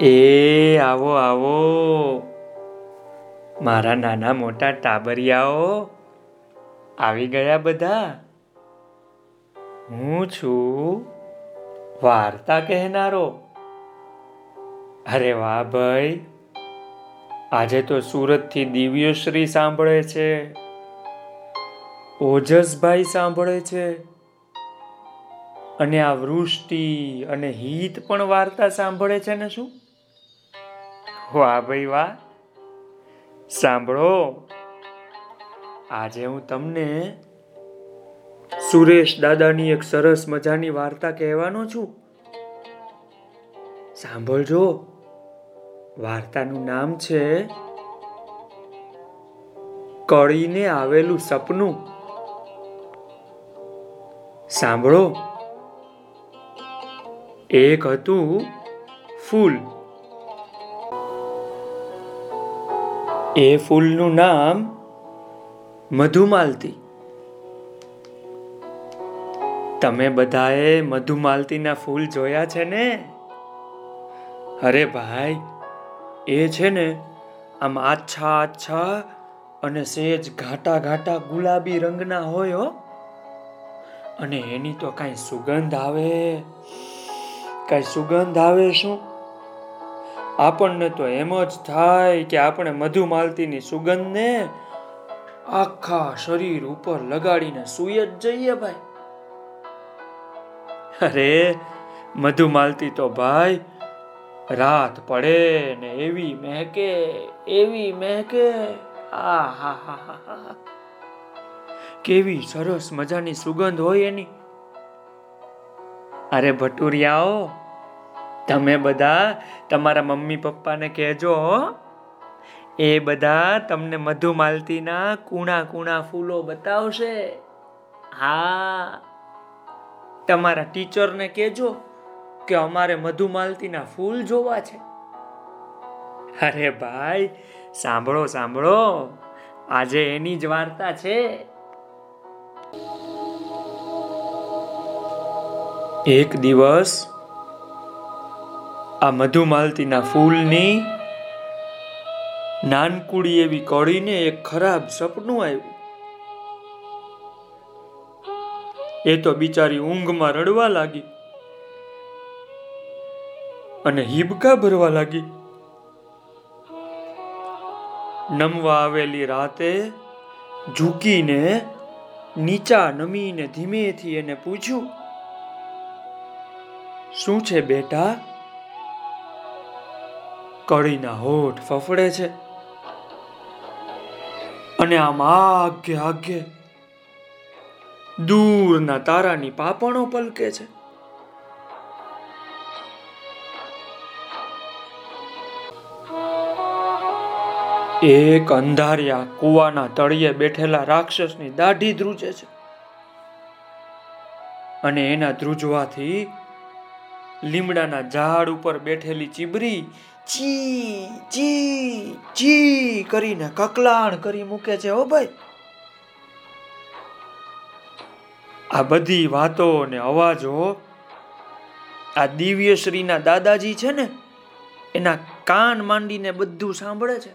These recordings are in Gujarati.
એ, આવો આવો. મારા નાના મોટા ટાબરિયાઓ, આવી ગયા બધા? હું છું વાર્તા કહેનારો. અરે વાહ ભાઈ, આજે તો સુરતથી દિવ્યશ્રી સાંભળે છે. ઓજસભાઈ સાંભળે છે. અને આ વૃષ્ટિ અને હિત પણ વાર્તા સાંભળે છે ને શું? વાહ ભાઈ વાહ. સાંભળો. આજે હું તમને સુરેશ દાદાની એક સરસ મજાની વાર્તા કહેવાનો છું. સાંભળજો. વાર્તાનું નામ છે કળીને આવેલું સપનું. સાંભળો. એક હતું ફૂલ. એ ફૂલનું નામ મધુમાલતી. તમે બધાએ મધુમાલતીના ફૂલ જોયા છે ને? અરે ભાઈ, એ છે ને આમ આછા આછા અને સેજ ઘાટા ઘાટા ગુલાબી રંગના હોય હો. અને એની તો કાંઈ સુગંધ આવે. કાંઈ સુગંધ આવે શું? આપણને તો એમ જ થાય કે આપણે મધુમાલતીની સુગંધને આખા શરીર ઉપર લગાડીને સુઈ જ જઈએ ભાઈ. અરે, મધુમાલતી તો ભાઈ, રાત પડે ને એવી મહેકે એવી મહેકે. આ કેવી સરસ મજાની સુગંધ હોય એની. અરે ભટુરિયાઓ તમે બધા તમારા મમ્મી પપ્પાને કહેજો, એ બધા તમને મધુમાલતીના કુણા કુણા ફૂલો બતાવશે. હા. તમારા ટીચરને કહેજો કે અમારે મધુમાલતીના ફૂલ જોવા છે. અરે ભાઈ, સાંભળો સાંભળો. આજે એની જ વાર્તા છે. એક દિવસ આ મધુમાલતીના ફૂલની નાનકુડી એવી કળીને એક ખરાબ સપનું આવ્યું. એ તો બિચારી ઊંઘમાં રડવા લાગી અને હિબકા ભરવા લાગી. નમવા આવેલી રાતે ઝૂકીને નીચા નમીને ધીમેથી એને પૂછ્યું, શું છે બેટા? કળીના હોઠ ફફડે છે. અને આમ આગે આગે દૂરના તારાની પાપણો પલકે છે. એક અંધારિયા કુવાના તળિયે બેઠેલા રાક્ષસની દાઢી ધ્રુજે છે. અને એના ધ્રુજવાથી લીમડાના ઝાડ ઉપર બેઠેલી ચીબરી ચી ચી ચી કરીને કકલાણ કરી મૂકે છે હો ભાઈ. આ બધી વાતો અને અવાજો આ દિવ્યશ્રીના દાદાજી છે ને, એના કાન માંડીને બધું સાંભળે છે.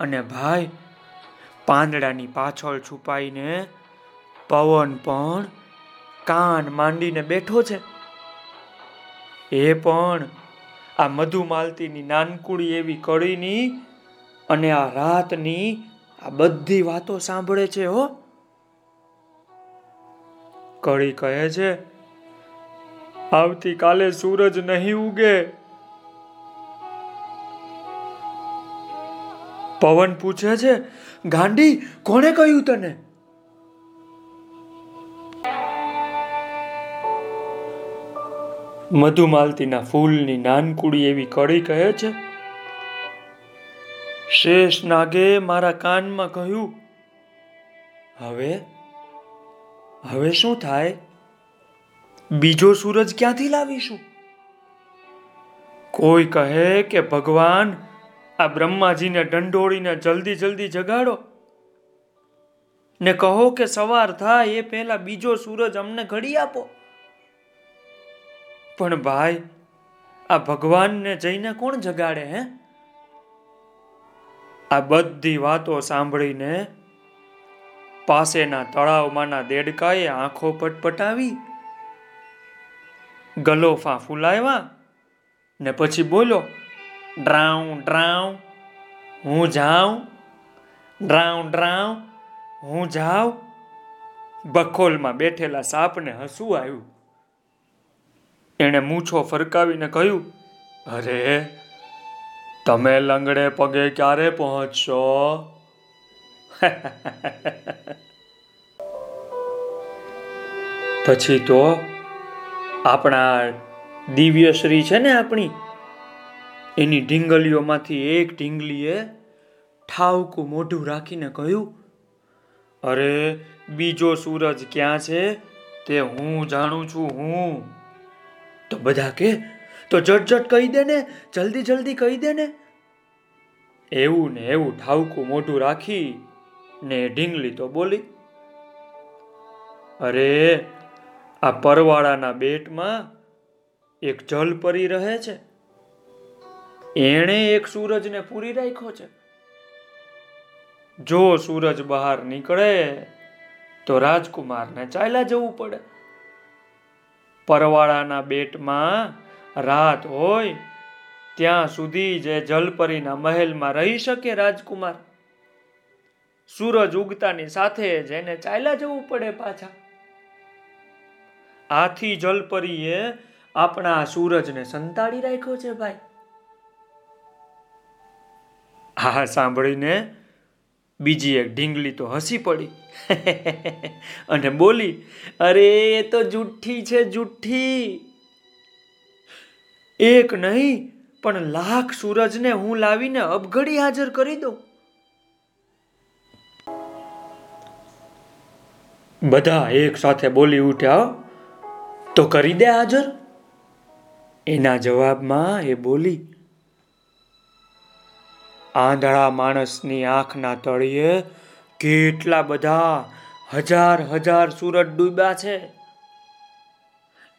અને ભાઈ, પાંદડાની પાછળ છુપાઈને પવન પણ કાન માંડીને બેઠો છે. એ પણ આ મધુમાલતીની નાનકુડી એવી કળીની અને આ રાતની આ બધી વાતો સાંભળે છે, હો. કળી કહે છે, આવતીકાલે સૂરજ નહીં ઉગે. પવન પૂછે છે, ગાંડી, કોણે કહ્યું તને? મધુમાલતીના ફૂલની નાનકુડી એવી કડી કહે છે, શેષ નાગે મારા કાનમાં કહ્યું, હવે હવે શું થાય? બીજો સૂરજ ક્યાંથી લાવીશું? કોઈ કહે કે, ભગવાન, આ બ્રહ્માજીને દંડોળીને જલ્દી જલ્દી જગાડો. ને કહો કે સવાર થાય એ પહેલા બીજો સૂરજ અમને ઘડી આપો. પણ ભાઈ, આ ભગવાનને જઈને કોણ જગાડે, હે? આ બધી વાતો સાંભળીને પાસેના તળાવમાંના દેડકાએ આંખો પટપટાવી, ગલોફા ફૂલાવ્યા ને પછી બોલો ડ્રાઉ ડ્રાઉ, હું જાઉં, ડ્રાઉ ડ્રાઉ, હું જાઉં. બખોલમાં બેઠેલા સાપને હસવું આવ્યું. એણે મૂછો ફરકાવીને કહ્યું, અરે, તમે લંગડે પગે ક્યારે પહોંચશો? પછી તો આપણા દિવ્યશ્રી છે ને આપણી, એની ઢીંગલીઓમાંથી એક ઢીંગલીએ ઠાવકું મોઢું રાખીને કહ્યું, અરે, બીજો સૂરજ ક્યાં છે તે હું જાણું છું, હું. તો બધા કે, તો જટ જટ કહી દે ને, જલ્દી જલ્દી કહી દે ને. એવું ને એવું ઠાવકું મોઢું રાખી ને ઢીંગલી તો બોલી, અરે, આ પરવાળાના બેટમાં એક જલપરી રહે છે. એણે એક સૂરજને પૂરી રાખ્યો છે. જો સૂરજ બહાર નીકળે, તો રાજકુમારને ચાલ્યા જવું પડે. પરવાળાના બેટમાં રાત હોય, ત્યાં સુધી જે જલપરીના મહેલમાં રહી શકે રાજકુમાર. સૂરજ ઉગતાની સાથે જ એને ચાલ્યા જવું પડે પાછા. આથી જલપરીએ આપણા સૂરજને સંતાડી રાખ્યો છે ભાઈ. હા, સાંભળીને બીજી એક ઢીંગલી તો હસી પડી. અને બોલી, અરે, એ તો જુઠ્ઠી છે, જુઠ્ઠી. એક નહીં, પણ લાખ સૂરજને હું લાવીને અબઘડી હાજર કરી દઉં. બધા એક સાથે બોલી ઉઠ્યા, તો કરી દે હાજર. એના જવાબમાં એ બોલી આંધળા માણસની આંખના તળિયે કેટલા બધા હજાર હજાર સૂરજ ડૂબ્યા છે.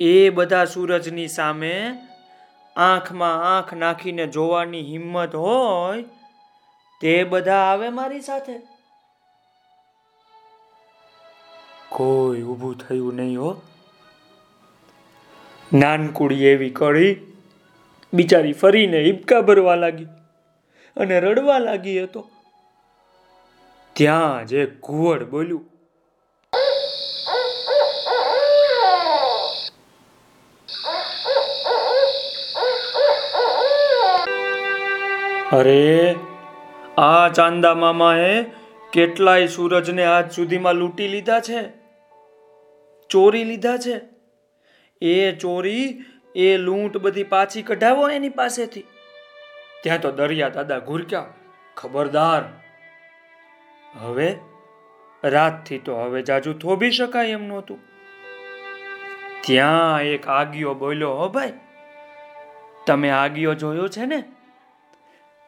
એ બધા સૂરજની સામે આંખમાં આંખ નાખીને જોવાની હિંમત હોય તે બધા આવે મારી સાથે. કોઈ ઊભું થયું નહીં હો. નાનકુડી એવી કળી બિચારી ફરીને હિબકા ભરવા લાગી. અને રડવા લાગી હતો. ત્યાં જે કુવડ બોલ્યું, અરે, આ ચાંદા મામાએ કેટલાય સૂરજને આજ સુધીમાં લૂંટી લીધા છે? ચોરી લીધા છે? એ ચોરી, એ લૂંટ બધી પાછી કઢાવો એની પાસેથી. ત્યાં તો દરિયા દાદા ઘૂરક્યા. ખબરદાર. હવે રાતથી તો હવે જાજુ થોભી શકાય એમ નહોતું. ત્યાં એક આગિયો બોલ્યો, હો ભાઈ, તમે આગિયો જોયો છે ને?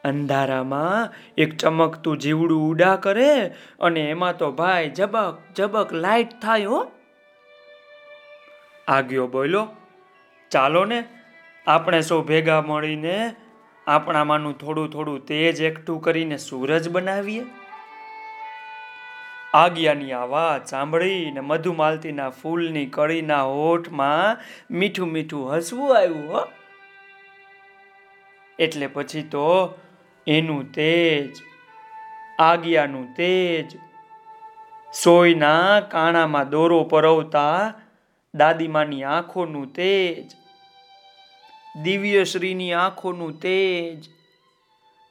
અંધારામાં એક ચમકતું જીવડું ઉડા કરે અને એમાં તો ભાઈ જબક જબક લાઈટ થાય હો. આગિયો બોલ્યો, ચાલો ને, આપણે સૌ ભેગા મળીને આપણામાંનું થોડું થોડું તેજ એકઠું કરીને સૂરજ બનાવીએ? આજ્ઞાની આ વાત સાંભળીને મધુમાલતીના ફૂલની કળીના હોઠમાં મીઠું મીઠું હસવું આવ્યું, હો. એટલે પછી તો એનું તેજ આજ્ઞાનું તેજ, સોયના કાણામાં દોરો પરવતા દાદીમાની આંખોનું તેજ દિવ્યશ્રીની આંખોનું તેજ,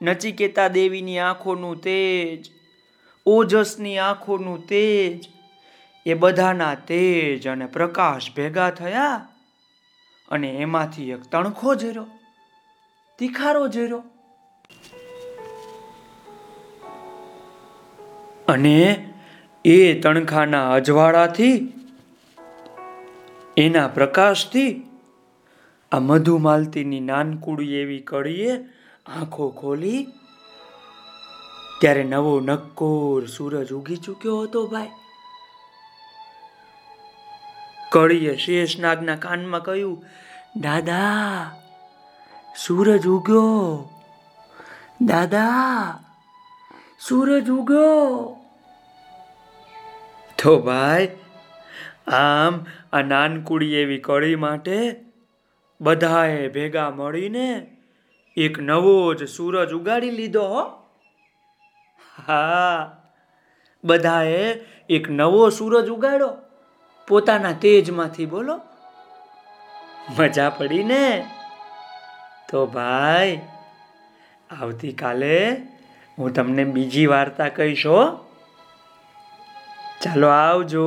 નચિકેતા દેવીની આંખોનું તેજ, ઓજસની આંખોનું તેજ, એ બધાના તેજ અને પ્રકાશ ભેગા થયા અને એમાંથી એક તણખો જેરો તિખારો જેરો અને એ તણખાના અજવાળાથી, એના પ્રકાશથી આ મધુમાલતીની નાનકુડી એવી કડીએ આંખો ખોલી ત્યારે નવો નક્કોર સૂરજ ઉગી ચૂક્યો હતો ભાઈ. કળીએ શેષનાગના કાનમાં કહ્યું, દાદા, સૂરજ ઉગ્યો. દાદા, સૂરજ ઉગ્યો. તો ભાઈ, આમ આ નાનકુડી એવી કળી માટે બધાએ ભેગા મળીને એક નવો જ સૂરજ ઉગાડી લીધો, હો. હા. બધાએ એક નવો સૂરજ ઉગાડ્યો. પોતાના તેજમાંથી બોલો. મજા પડી ને? તો ભાઈ, આવતીકાલે હું તમને બીજી વાર્તા કહીશ ચાલો આવજો.